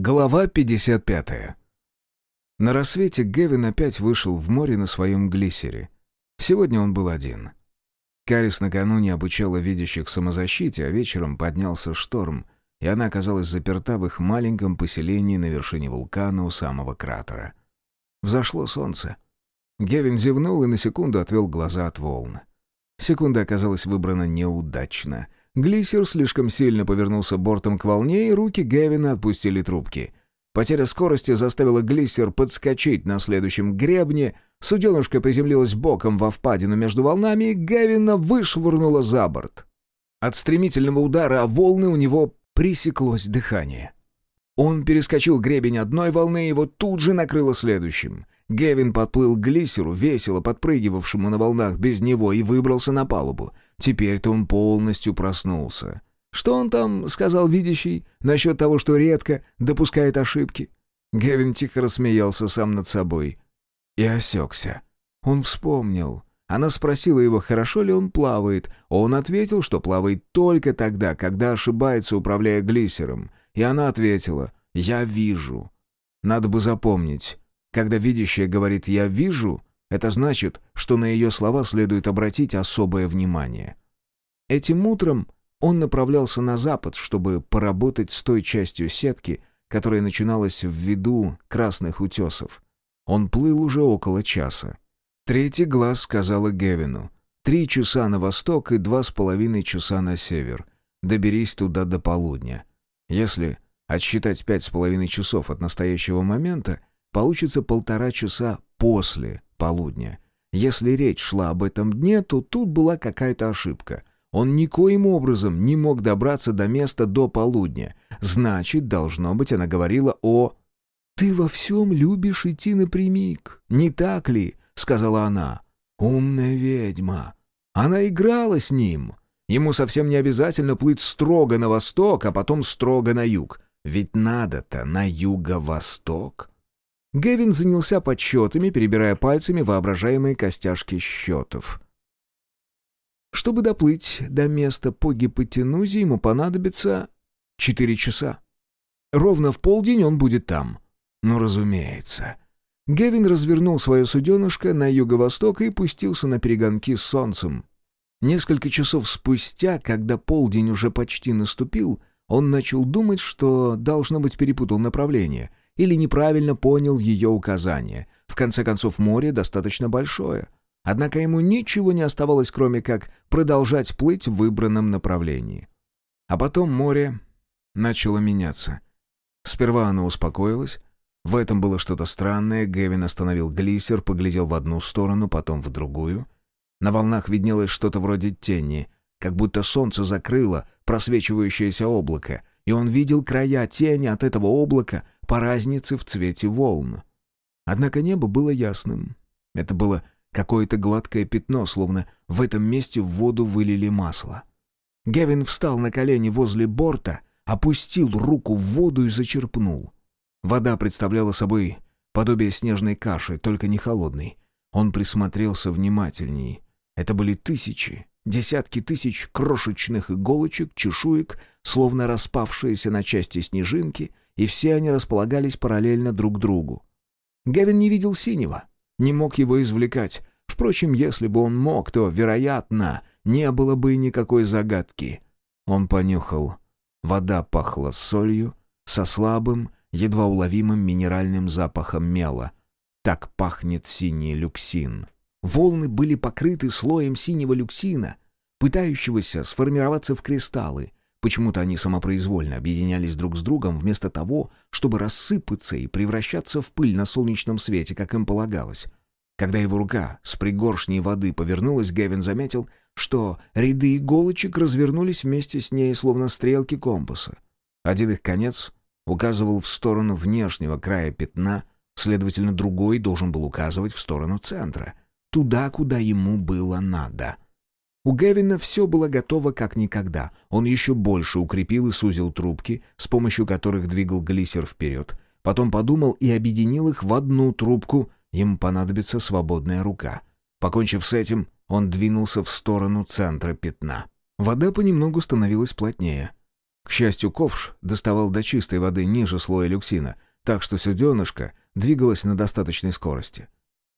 Глава 55. На рассвете Гевин опять вышел в море на своем глиссере. Сегодня он был один. Карис накануне обучала видящих самозащите, а вечером поднялся шторм, и она оказалась заперта в их маленьком поселении на вершине вулкана у самого кратера. Взошло солнце. Гевин зевнул и на секунду отвел глаза от волн. Секунда оказалась выбрана неудачно — Глиссер слишком сильно повернулся бортом к волне, и руки Гевина отпустили трубки. Потеря скорости заставила глиссер подскочить на следующем гребне, суденушка приземлилась боком во впадину между волнами, и Гевина вышвырнула за борт. От стремительного удара о волны у него пресеклось дыхание. Он перескочил гребень одной волны, и его тут же накрыло следующим. Гевин подплыл к глиссеру, весело подпрыгивавшему на волнах без него, и выбрался на палубу. Теперь-то он полностью проснулся. Что он там сказал видящий насчет того, что редко допускает ошибки? Гевин тихо рассмеялся сам над собой. И осекся. Он вспомнил. Она спросила его, хорошо ли он плавает. Он ответил, что плавает только тогда, когда ошибается, управляя глиссером. И она ответила, «Я вижу». Надо бы запомнить. Когда видящая говорит «я вижу», это значит, что на ее слова следует обратить особое внимание. Этим утром он направлялся на запад, чтобы поработать с той частью сетки, которая начиналась в виду красных утесов. Он плыл уже около часа. Третий глаз сказала Гевину. Три часа на восток и два с половиной часа на север. Доберись туда до полудня. Если отсчитать пять с половиной часов от настоящего момента, получится полтора часа после полудня. Если речь шла об этом дне, то тут была какая-то ошибка. Он никоим образом не мог добраться до места до полудня. Значит, должно быть, она говорила о... «Ты во всем любишь идти напрямик, не так ли?» — сказала она. «Умная ведьма». Она играла с ним. Ему совсем не обязательно плыть строго на восток, а потом строго на юг. Ведь надо-то на юго-восток. Гевин занялся подсчетами, перебирая пальцами воображаемые костяшки счетов. Чтобы доплыть до места по гипотенузе, ему понадобится четыре часа. Ровно в полдень он будет там. Ну, разумеется. Гевин развернул свое суденышко на юго-восток и пустился на перегонки с солнцем. Несколько часов спустя, когда полдень уже почти наступил, он начал думать, что, должно быть, перепутал направление — или неправильно понял ее указания. В конце концов, море достаточно большое. Однако ему ничего не оставалось, кроме как продолжать плыть в выбранном направлении. А потом море начало меняться. Сперва оно успокоилось. В этом было что-то странное. Гевин остановил глиссер, поглядел в одну сторону, потом в другую. На волнах виднелось что-то вроде тени, как будто солнце закрыло просвечивающееся облако, и он видел края тени от этого облака по разнице в цвете волн. Однако небо было ясным. Это было какое-то гладкое пятно, словно в этом месте в воду вылили масло. Гевин встал на колени возле борта, опустил руку в воду и зачерпнул. Вода представляла собой подобие снежной каши, только не холодной. Он присмотрелся внимательней. Это были тысячи, Десятки тысяч крошечных иголочек, чешуек, словно распавшиеся на части снежинки, и все они располагались параллельно друг другу. Гевин не видел синего, не мог его извлекать. Впрочем, если бы он мог, то, вероятно, не было бы никакой загадки. Он понюхал. Вода пахла солью, со слабым, едва уловимым минеральным запахом мела. Так пахнет синий люксин. Волны были покрыты слоем синего люксина, пытающегося сформироваться в кристаллы. Почему-то они самопроизвольно объединялись друг с другом вместо того, чтобы рассыпаться и превращаться в пыль на солнечном свете, как им полагалось. Когда его рука с пригоршней воды повернулась, Гевин заметил, что ряды иголочек развернулись вместе с ней, словно стрелки компаса. Один их конец указывал в сторону внешнего края пятна, следовательно, другой должен был указывать в сторону центра — туда, куда ему было надо. У Гевина все было готово как никогда. Он еще больше укрепил и сузил трубки, с помощью которых двигал глиссер вперед. Потом подумал и объединил их в одну трубку. Ему понадобится свободная рука. Покончив с этим, он двинулся в сторону центра пятна. Вода понемногу становилась плотнее. К счастью, ковш доставал до чистой воды ниже слоя люксина, так что суденышко двигалось на достаточной скорости.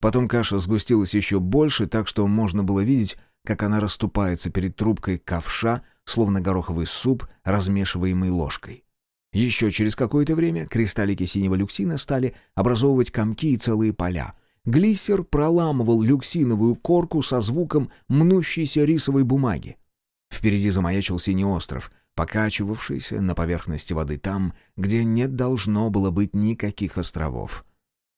Потом каша сгустилась еще больше, так что можно было видеть, как она расступается перед трубкой ковша, словно гороховый суп, размешиваемый ложкой. Еще через какое-то время кристаллики синего люксина стали образовывать комки и целые поля. Глиссер проламывал люксиновую корку со звуком мнущейся рисовой бумаги. Впереди замаячил синий остров, покачивавшийся на поверхности воды там, где не должно было быть никаких островов.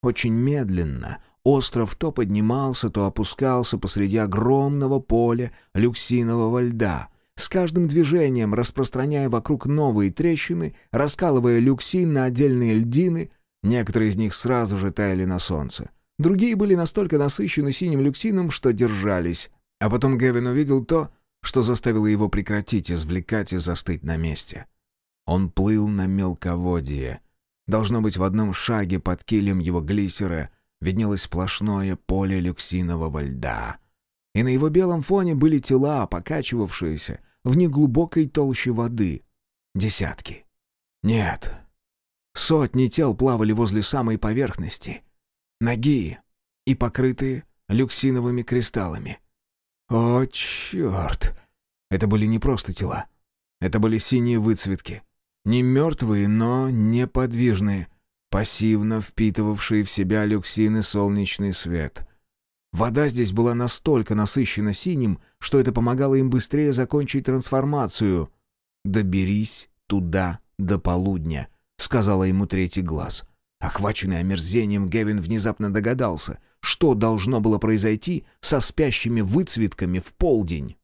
Очень медленно остров то поднимался, то опускался посреди огромного поля люксинового льда, с каждым движением распространяя вокруг новые трещины, раскалывая люксин на отдельные льдины, некоторые из них сразу же таяли на солнце. Другие были настолько насыщены синим люксином, что держались. А потом Гевин увидел то, что заставило его прекратить извлекать и застыть на месте. Он плыл на мелководье. Должно быть, в одном шаге под килем его глиссера виднелось сплошное поле люксинового льда. И на его белом фоне были тела, покачивавшиеся в неглубокой толще воды. Десятки. Нет. Сотни тел плавали возле самой поверхности. Ноги и покрытые люксиновыми кристаллами. О, черт! Это были не просто тела. Это были синие выцветки. Не мертвые, но неподвижные, пассивно впитывавшие в себя люксин и солнечный свет. Вода здесь была настолько насыщена синим, что это помогало им быстрее закончить трансформацию. «Доберись туда до полудня», — сказала ему третий глаз. Охваченный омерзением, Гевин внезапно догадался, что должно было произойти со спящими выцветками в полдень.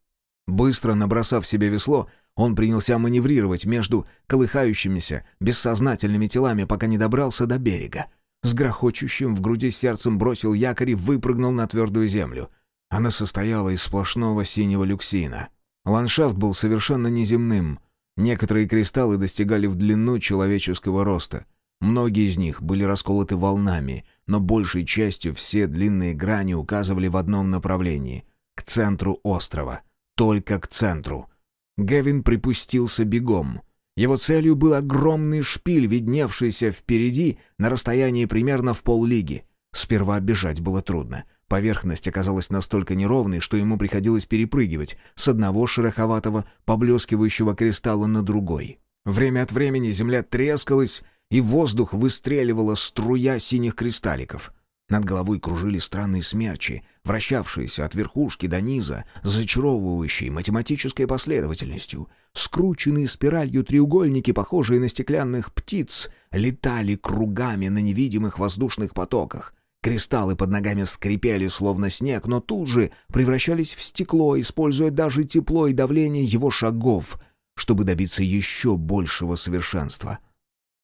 Быстро набросав себе весло, он принялся маневрировать между колыхающимися, бессознательными телами, пока не добрался до берега. С грохочущим в груди сердцем бросил якорь и выпрыгнул на твердую землю. Она состояла из сплошного синего люксина. Ландшафт был совершенно неземным. Некоторые кристаллы достигали в длину человеческого роста — Многие из них были расколоты волнами, но большей частью все длинные грани указывали в одном направлении — к центру острова. Только к центру. Гевин припустился бегом. Его целью был огромный шпиль, видневшийся впереди на расстоянии примерно в поллиги. Сперва бежать было трудно. Поверхность оказалась настолько неровной, что ему приходилось перепрыгивать с одного шероховатого, поблескивающего кристалла на другой. Время от времени земля трескалась, и воздух выстреливала струя синих кристалликов. Над головой кружили странные смерчи, вращавшиеся от верхушки до низа, зачаровывающие математической последовательностью. Скрученные спиралью треугольники, похожие на стеклянных птиц, летали кругами на невидимых воздушных потоках. Кристаллы под ногами скрипели, словно снег, но тут же превращались в стекло, используя даже тепло и давление его шагов, чтобы добиться еще большего совершенства.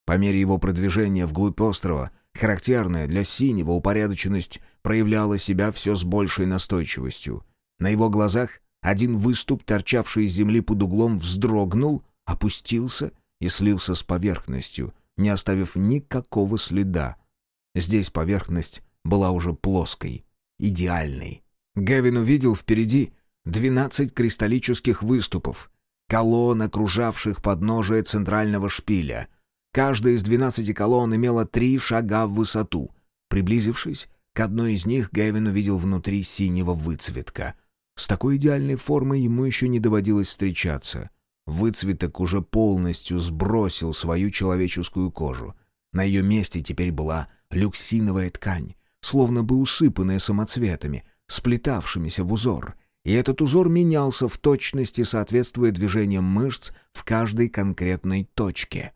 По мере его продвижения вглубь острова, характерная для синего упорядоченность проявляла себя все с большей настойчивостью. На его глазах один выступ, торчавший из земли под углом, вздрогнул, опустился и слился с поверхностью, не оставив никакого следа. Здесь поверхность была уже плоской, идеальной. Гевин увидел впереди двенадцать кристаллических выступов, колонн, окружавших подножие центрального шпиля — Каждая из двенадцати колонн имела три шага в высоту. Приблизившись, к одной из них Гэвин увидел внутри синего выцветка. С такой идеальной формой ему еще не доводилось встречаться. Выцветок уже полностью сбросил свою человеческую кожу. На ее месте теперь была люксиновая ткань, словно бы усыпанная самоцветами, сплетавшимися в узор. И этот узор менялся в точности, соответствуя движениям мышц в каждой конкретной точке.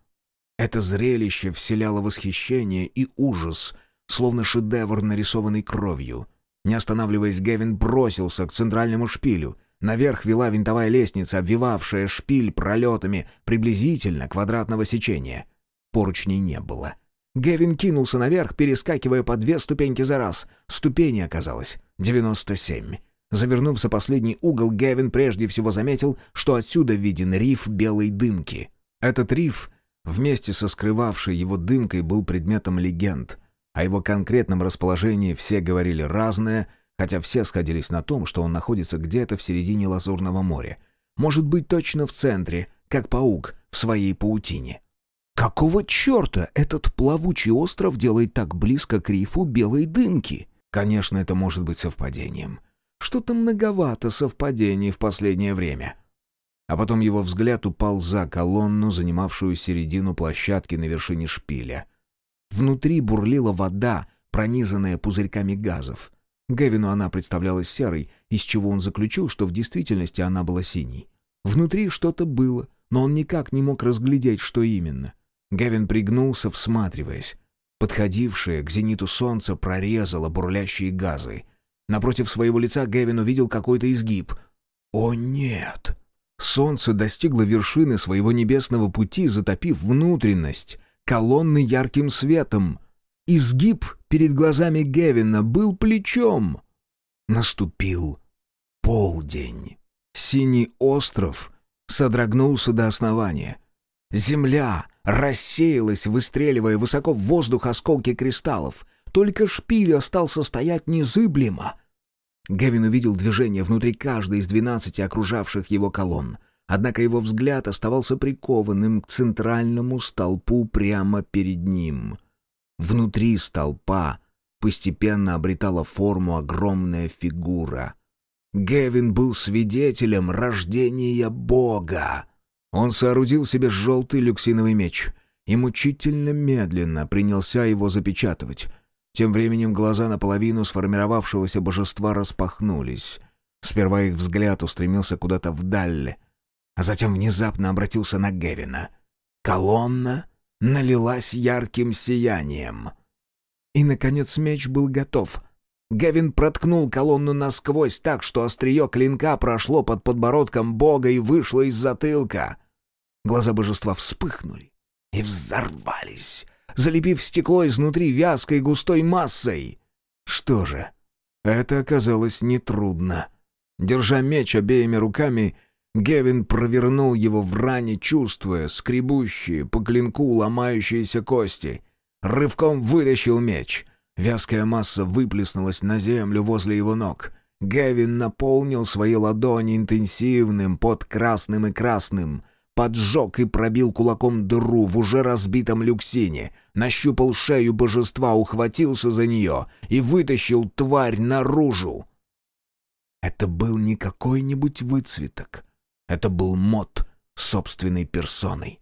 Это зрелище вселяло восхищение и ужас, словно шедевр, нарисованный кровью. Не останавливаясь, Гевин бросился к центральному шпилю. Наверх вела винтовая лестница, обвивавшая шпиль пролетами приблизительно квадратного сечения. Поручней не было. Гевин кинулся наверх, перескакивая по две ступеньки за раз. Ступени оказалось 97. Завернув за последний угол, Гевин прежде всего заметил, что отсюда виден риф белой дымки. Этот риф вместе со скрывавшей его дымкой был предметом легенд. О его конкретном расположении все говорили разное, хотя все сходились на том, что он находится где-то в середине Лазурного моря. Может быть, точно в центре, как паук, в своей паутине. Какого черта этот плавучий остров делает так близко к рифу белой дымки? Конечно, это может быть совпадением. Что-то многовато совпадений в последнее время. А потом его взгляд упал за колонну, занимавшую середину площадки на вершине шпиля. Внутри бурлила вода, пронизанная пузырьками газов. Гевину она представлялась серой, из чего он заключил, что в действительности она была синей. Внутри что-то было, но он никак не мог разглядеть, что именно. Гевин пригнулся, всматриваясь. Подходившее к зениту солнце прорезало бурлящие газы. Напротив своего лица Гевин увидел какой-то изгиб. «О нет!» Солнце достигло вершины своего небесного пути, затопив внутренность, колонны ярким светом. Изгиб перед глазами Гевина был плечом. Наступил полдень. Синий остров содрогнулся до основания. Земля рассеялась, выстреливая высоко в воздух осколки кристаллов. Только шпиль остался стоять незыблемо. Гевин увидел движение внутри каждой из двенадцати окружавших его колонн. Однако его взгляд оставался прикованным к центральному столпу прямо перед ним. Внутри столпа постепенно обретала форму огромная фигура. Гевин был свидетелем рождения Бога. Он соорудил себе желтый люксиновый меч и мучительно медленно принялся его запечатывать. Тем временем глаза наполовину сформировавшегося божества распахнулись. Сперва их взгляд устремился куда-то вдаль, а затем внезапно обратился на Гевина. Колонна налилась ярким сиянием. И, наконец, меч был готов. Гевин проткнул колонну насквозь так, что острие клинка прошло под подбородком бога и вышло из затылка. Глаза божества вспыхнули и взорвались, залепив стекло изнутри вязкой густой массой. Что же, это оказалось нетрудно. Держа меч обеими руками, Гевин провернул его в ране, чувствуя скребущие по клинку ломающиеся кости. Рывком вытащил меч. Вязкая масса выплеснулась на землю возле его ног. Гевин наполнил свои ладони интенсивным, под красным и красным — поджег и пробил кулаком дыру в уже разбитом люксине, нащупал шею божества, ухватился за нее и вытащил тварь наружу. Это был не какой-нибудь выцветок. Это был мод собственной персоной.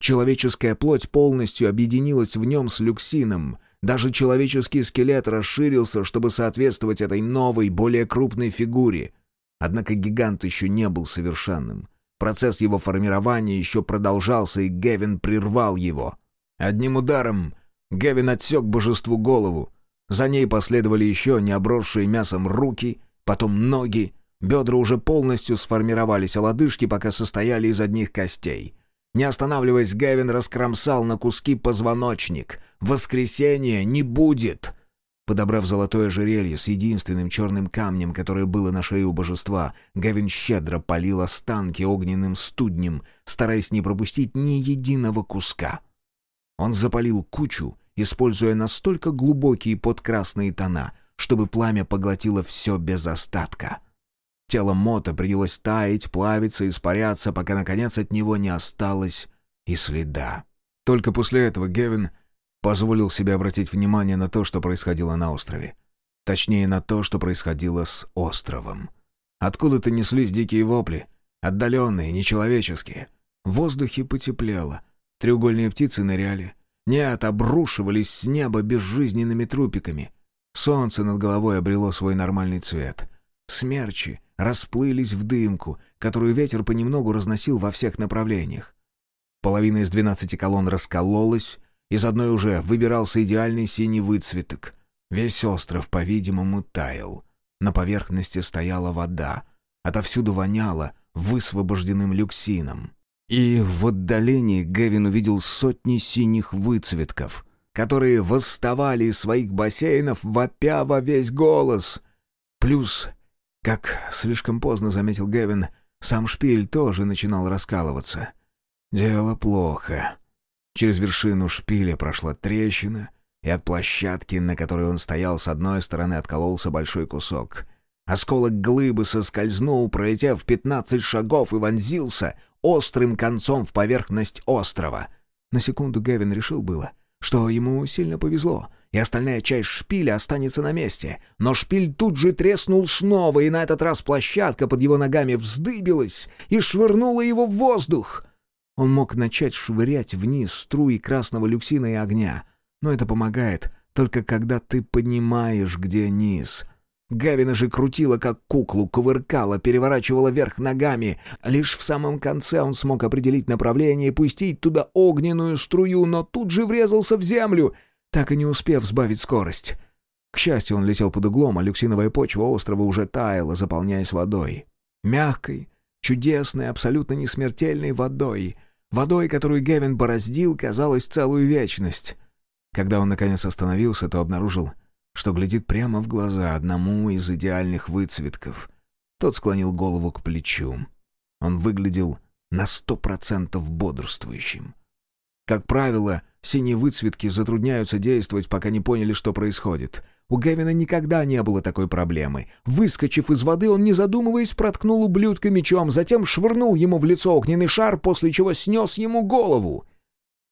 Человеческая плоть полностью объединилась в нем с люксином. Даже человеческий скелет расширился, чтобы соответствовать этой новой, более крупной фигуре. Однако гигант еще не был совершенным. Процесс его формирования еще продолжался, и Гевин прервал его. Одним ударом Гевин отсек божеству голову. За ней последовали еще не обросшие мясом руки, потом ноги. Бедра уже полностью сформировались, а лодыжки пока состояли из одних костей. Не останавливаясь, Гевин раскромсал на куски позвоночник. «Воскресения не будет!» Подобрав золотое ожерелье с единственным черным камнем, которое было на шее у божества, Гавин щедро полил останки огненным студнем, стараясь не пропустить ни единого куска. Он запалил кучу, используя настолько глубокие подкрасные тона, чтобы пламя поглотило все без остатка. Тело Мота принялось таять, плавиться, испаряться, пока, наконец, от него не осталось и следа. Только после этого Гевин позволил себе обратить внимание на то, что происходило на острове. Точнее, на то, что происходило с островом. Откуда-то неслись дикие вопли, отдаленные, нечеловеческие. В воздухе потеплело, треугольные птицы ныряли. Нет, обрушивались с неба безжизненными трупиками. Солнце над головой обрело свой нормальный цвет. Смерчи расплылись в дымку, которую ветер понемногу разносил во всех направлениях. Половина из двенадцати колонн раскололась, из одной уже выбирался идеальный синий выцветок. Весь остров, по-видимому, таял. На поверхности стояла вода. Отовсюду воняло высвобожденным люксином. И в отдалении Гевин увидел сотни синих выцветков, которые восставали из своих бассейнов, вопя во весь голос. Плюс, как слишком поздно заметил Гевин, сам шпиль тоже начинал раскалываться. Дело плохо. Через вершину шпиля прошла трещина, и от площадки, на которой он стоял, с одной стороны откололся большой кусок. Осколок глыбы соскользнул, пролетев пятнадцать шагов и вонзился острым концом в поверхность острова. На секунду Гевин решил было, что ему сильно повезло, и остальная часть шпиля останется на месте. Но шпиль тут же треснул снова, и на этот раз площадка под его ногами вздыбилась и швырнула его в воздух. Он мог начать швырять вниз струи красного люксина и огня, но это помогает только когда ты понимаешь, где низ — Гавина же крутила, как куклу, кувыркала, переворачивала вверх ногами. Лишь в самом конце он смог определить направление и пустить туда огненную струю, но тут же врезался в землю, так и не успев сбавить скорость. К счастью, он летел под углом, а люксиновая почва острова уже таяла, заполняясь водой. Мягкой, чудесной, абсолютно несмертельной водой. Водой, которую Гевин бороздил, казалось, целую вечность. Когда он наконец остановился, то обнаружил — что глядит прямо в глаза одному из идеальных выцветков. Тот склонил голову к плечу. Он выглядел на сто процентов бодрствующим. Как правило, синие выцветки затрудняются действовать, пока не поняли, что происходит. У Гевина никогда не было такой проблемы. Выскочив из воды, он, не задумываясь, проткнул ублюдка мечом, затем швырнул ему в лицо огненный шар, после чего снес ему голову.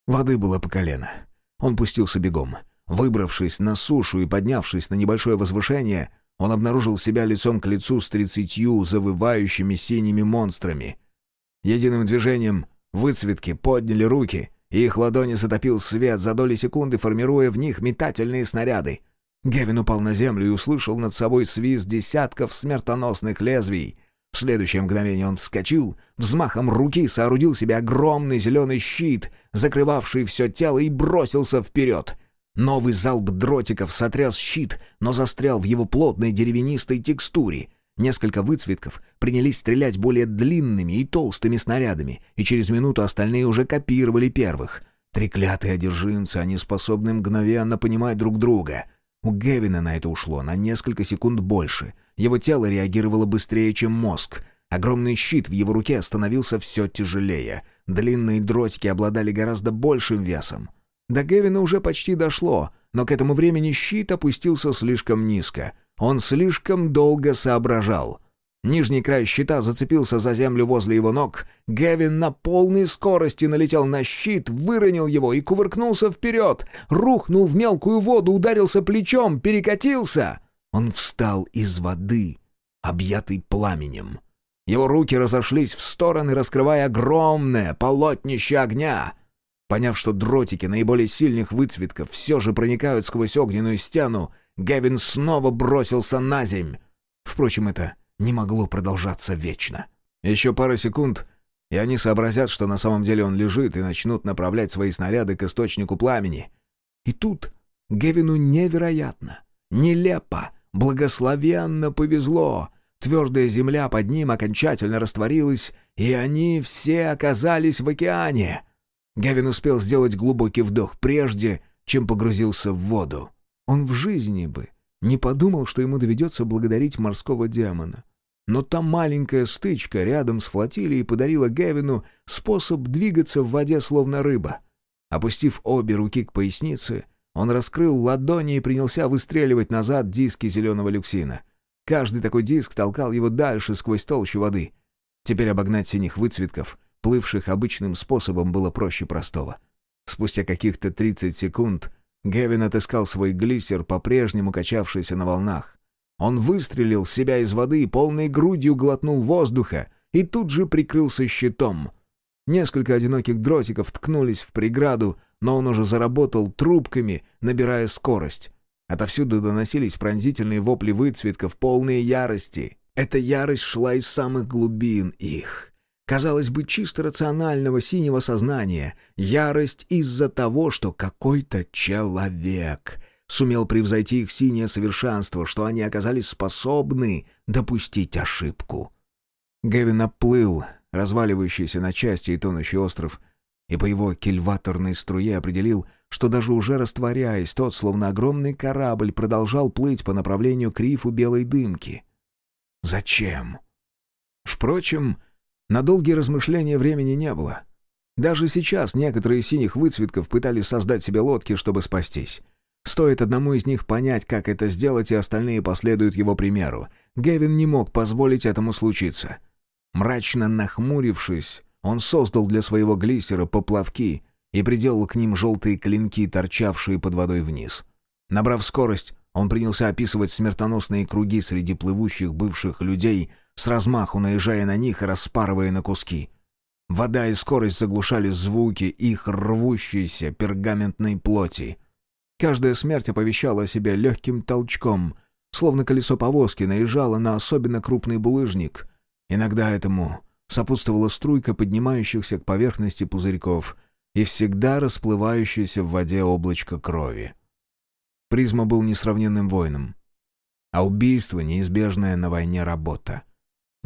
Воды было по колено. Он пустился бегом. Выбравшись на сушу и поднявшись на небольшое возвышение, он обнаружил себя лицом к лицу с тридцатью завывающими синими монстрами. Единым движением выцветки подняли руки, и их ладони затопил свет, за доли секунды формируя в них метательные снаряды. Гевин упал на землю и услышал над собой свист десятков смертоносных лезвий. В следующее мгновение он вскочил, взмахом руки соорудил себе огромный зеленый щит, закрывавший все тело, и бросился вперед — Новый залп дротиков сотряс щит, но застрял в его плотной деревянистой текстуре. Несколько выцветков принялись стрелять более длинными и толстыми снарядами, и через минуту остальные уже копировали первых. Треклятые одержимцы, они способны мгновенно понимать друг друга. У Гевина на это ушло на несколько секунд больше. Его тело реагировало быстрее, чем мозг. Огромный щит в его руке становился все тяжелее. Длинные дротики обладали гораздо большим весом. До Гевина уже почти дошло, но к этому времени щит опустился слишком низко. Он слишком долго соображал. Нижний край щита зацепился за землю возле его ног. Гевин на полной скорости налетел на щит, выронил его и кувыркнулся вперед. Рухнул в мелкую воду, ударился плечом, перекатился. Он встал из воды, объятый пламенем. Его руки разошлись в стороны, раскрывая огромное полотнище огня — Поняв, что дротики наиболее сильных выцветков все же проникают сквозь огненную стену, Гевин снова бросился на земь. Впрочем, это не могло продолжаться вечно. Еще пара секунд, и они сообразят, что на самом деле он лежит, и начнут направлять свои снаряды к источнику пламени. И тут Гевину невероятно, нелепо, благословенно повезло. Твердая земля под ним окончательно растворилась, и они все оказались в океане. Гавин успел сделать глубокий вдох прежде, чем погрузился в воду. Он в жизни бы не подумал, что ему доведется благодарить морского демона. Но та маленькая стычка рядом с флотилией подарила Гевину способ двигаться в воде словно рыба. Опустив обе руки к пояснице, он раскрыл ладони и принялся выстреливать назад диски зеленого люксина. Каждый такой диск толкал его дальше сквозь толщу воды. Теперь обогнать синих выцветков плывших обычным способом, было проще простого. Спустя каких-то 30 секунд Гевин отыскал свой глиссер, по-прежнему качавшийся на волнах. Он выстрелил себя из воды и полной грудью глотнул воздуха и тут же прикрылся щитом. Несколько одиноких дротиков ткнулись в преграду, но он уже заработал трубками, набирая скорость. Отовсюду доносились пронзительные вопли выцветков, полные ярости. Эта ярость шла из самых глубин их казалось бы, чисто рационального синего сознания, ярость из-за того, что какой-то человек сумел превзойти их синее совершенство, что они оказались способны допустить ошибку. Гевин оплыл разваливающийся на части и тонущий остров, и по его кильваторной струе определил, что даже уже растворяясь, тот, словно огромный корабль, продолжал плыть по направлению к рифу белой дымки. Зачем? Впрочем, на долгие размышления времени не было. Даже сейчас некоторые синих выцветков пытались создать себе лодки, чтобы спастись. Стоит одному из них понять, как это сделать, и остальные последуют его примеру. Гевин не мог позволить этому случиться. Мрачно нахмурившись, Он создал для своего глиссера поплавки и приделал к ним желтые клинки, торчавшие под водой вниз. Набрав скорость, он принялся описывать смертоносные круги среди плывущих бывших людей, с размаху наезжая на них и распарывая на куски. Вода и скорость заглушали звуки их рвущейся пергаментной плоти. Каждая смерть оповещала о себе легким толчком, словно колесо повозки наезжало на особенно крупный булыжник. Иногда этому сопутствовала струйка поднимающихся к поверхности пузырьков и всегда расплывающееся в воде облачко крови. Призма был несравненным воином, а убийство — неизбежная на войне работа.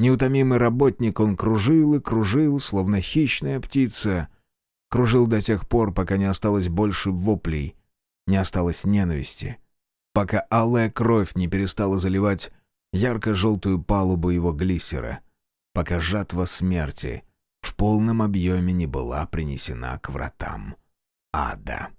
Неутомимый работник, он кружил и кружил, словно хищная птица. Кружил до тех пор, пока не осталось больше воплей, не осталось ненависти. Пока алая кровь не перестала заливать ярко-желтую палубу его глиссера. Пока жатва смерти в полном объеме не была принесена к вратам ада.